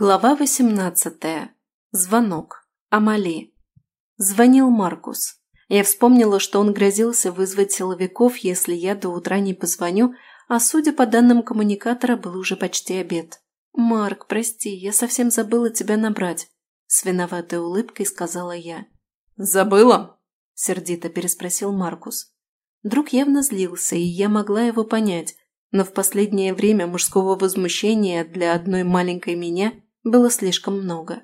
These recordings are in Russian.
Глава 18. Звонок. Амали. Звонил Маркус. Я вспомнила, что он грозился вызвать силовиков, если я до утра не позвоню, а судя по данным коммуникатора, был уже почти обед. «Марк, прости, я совсем забыла тебя набрать», – с виноватой улыбкой сказала я. «Забыла?» – сердито переспросил Маркус. Друг явно злился, и я могла его понять, но в последнее время мужского возмущения для одной маленькой меня было слишком много.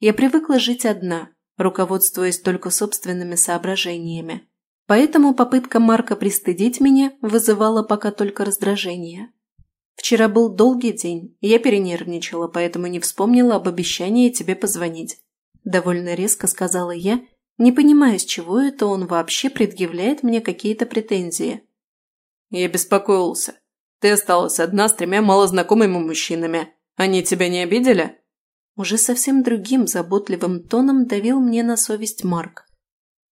Я привыкла жить одна, руководствуясь только собственными соображениями. Поэтому попытка Марка пристыдить меня вызывала пока только раздражение. Вчера был долгий день, я перенервничала, поэтому не вспомнила об обещании тебе позвонить. Довольно резко сказала я, не понимая, с чего это он вообще предъявляет мне какие-то претензии. Я беспокоился. Ты осталась одна с тремя малознакомыми мужчинами. Они тебя не обидели?» Уже совсем другим заботливым тоном давил мне на совесть Марк.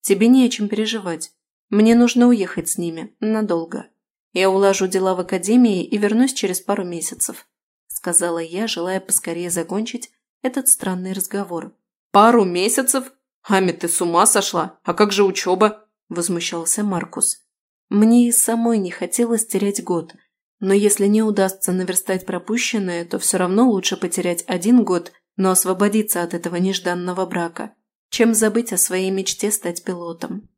«Тебе не о чем переживать. Мне нужно уехать с ними. Надолго. Я улажу дела в академии и вернусь через пару месяцев», сказала я, желая поскорее закончить этот странный разговор. «Пару месяцев? Ами, ты с ума сошла? А как же учеба?» возмущался Маркус. Мне и самой не хотелось терять год, но если не удастся наверстать пропущенное, то все равно лучше потерять один год, но освободиться от этого нежданного брака, чем забыть о своей мечте стать пилотом.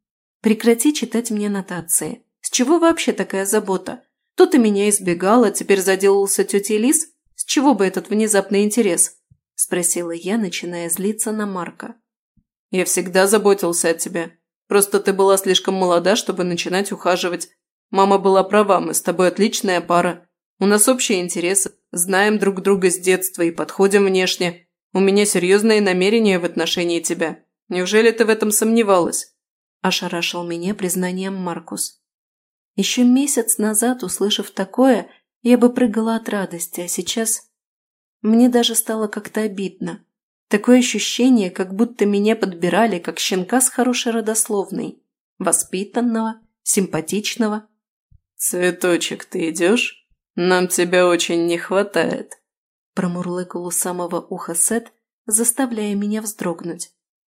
Прекрати читать мне нотации. С чего вообще такая забота? То ты меня избегала, теперь заделался тетей Лис? С чего бы этот внезапный интерес? Спросила я, начиная злиться на Марка. Я всегда заботился о тебе. Просто ты была слишком молода, чтобы начинать ухаживать Мама была права, мы с тобой отличная пара. У нас общие интересы, знаем друг друга с детства и подходим внешне. У меня серьезные намерения в отношении тебя. Неужели ты в этом сомневалась?» Ошарашил меня признанием Маркус. Еще месяц назад, услышав такое, я бы прыгала от радости, а сейчас... Мне даже стало как-то обидно. Такое ощущение, как будто меня подбирали, как щенка с хорошей родословной. Воспитанного, симпатичного, «Цветочек, ты идешь? Нам тебя очень не хватает», – промурлыкал у самого уха Сет, заставляя меня вздрогнуть.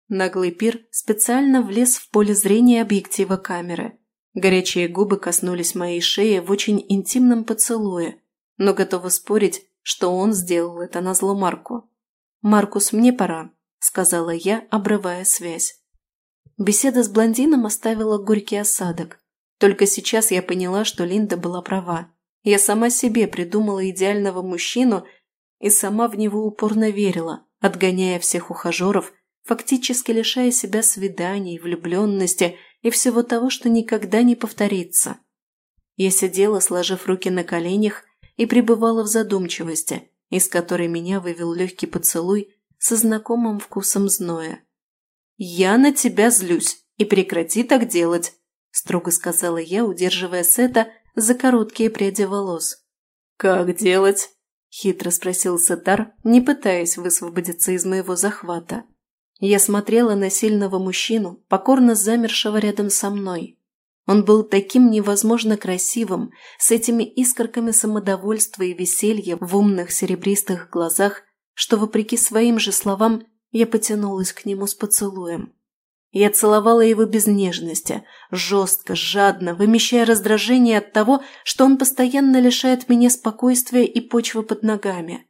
Наглый пир специально влез в поле зрения объектива камеры. Горячие губы коснулись моей шеи в очень интимном поцелуе, но готова спорить, что он сделал это на зло Марку. «Маркус, мне пора», – сказала я, обрывая связь. Беседа с блондином оставила горький осадок. Только сейчас я поняла, что Линда была права. Я сама себе придумала идеального мужчину и сама в него упорно верила, отгоняя всех ухажеров, фактически лишая себя свиданий, влюбленности и всего того, что никогда не повторится. Я сидела, сложив руки на коленях, и пребывала в задумчивости, из которой меня вывел легкий поцелуй со знакомым вкусом зноя. «Я на тебя злюсь, и прекрати так делать!» – строго сказала я, удерживая Сета за короткие пряди волос. «Как делать?» – хитро спросил Сетар, не пытаясь высвободиться из моего захвата. Я смотрела на сильного мужчину, покорно замершего рядом со мной. Он был таким невозможно красивым, с этими искорками самодовольства и веселья в умных серебристых глазах, что, вопреки своим же словам, я потянулась к нему с поцелуем. Я целовала его без нежности, жестко, жадно, вымещая раздражение от того, что он постоянно лишает меня спокойствия и почвы под ногами.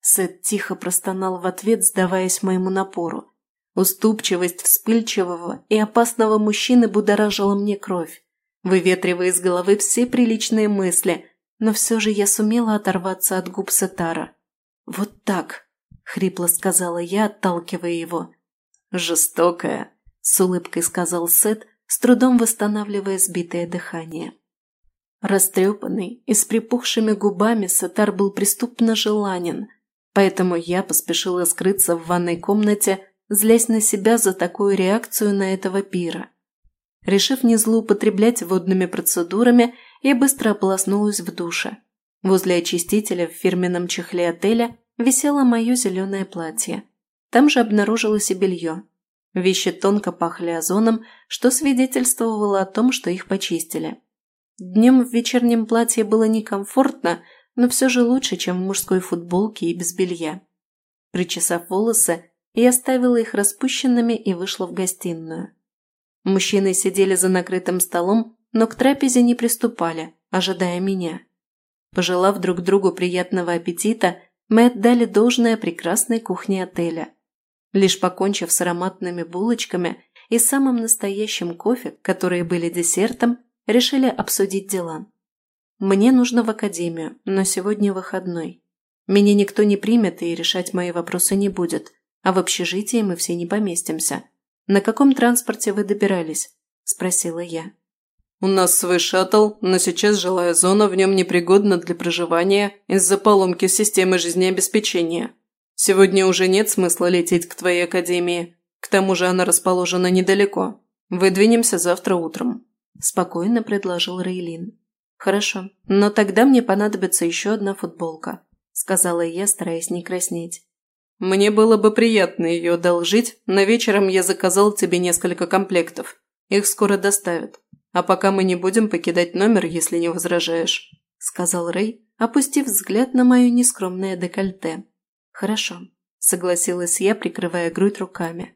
Сет тихо простонал в ответ, сдаваясь моему напору. Уступчивость вспыльчивого и опасного мужчины будоражила мне кровь, выветривая из головы все приличные мысли, но все же я сумела оторваться от губ Сетара. «Вот так», — хрипло сказала я, отталкивая его. «Жестокая», с улыбкой сказал Сет, с трудом восстанавливая сбитое дыхание. Растрепанный и с припухшими губами Сатар был преступно желанен, поэтому я поспешила скрыться в ванной комнате, злясь на себя за такую реакцию на этого пира. Решив не злоупотреблять водными процедурами, я быстро ополоснулась в душе. Возле очистителя в фирменном чехле отеля висело мое зеленое платье. Там же обнаружилось и белье. Вещи тонко пахли озоном, что свидетельствовало о том, что их почистили. Днем в вечернем платье было некомфортно, но все же лучше, чем в мужской футболке и без белья. Причесав волосы, я оставила их распущенными и вышла в гостиную. Мужчины сидели за накрытым столом, но к трапезе не приступали, ожидая меня. Пожелав друг другу приятного аппетита, мы отдали должное прекрасной кухне отеля. Лишь покончив с ароматными булочками и самым настоящим кофе, которые были десертом, решили обсудить дела. Мне нужно в академию, но сегодня выходной. Меня никто не примет и решать мои вопросы не будет, а в общежитии мы все не поместимся. На каком транспорте вы добирались? – спросила я. «У нас свой шаттл, но сейчас жилая зона в нем непригодна для проживания из-за поломки системы жизнеобеспечения. Сегодня уже нет смысла лететь к твоей академии. К тому же она расположена недалеко. Выдвинемся завтра утром», – спокойно предложил Рейлин. «Хорошо, но тогда мне понадобится еще одна футболка», – сказала я, стараясь не краснеть. «Мне было бы приятно ее одолжить, но вечером я заказал тебе несколько комплектов. Их скоро доставят. А пока мы не будем покидать номер, если не возражаешь», – сказал Рэй, опустив взгляд на мое нескромное декольте. «Хорошо», – согласилась я, прикрывая грудь руками.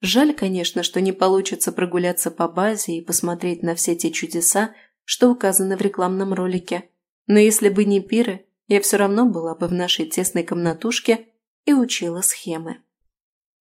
Жаль, конечно, что не получится прогуляться по базе и посмотреть на все те чудеса, что указаны в рекламном ролике. Но если бы не пиры, я все равно была бы в нашей тесной комнатушке и учила схемы.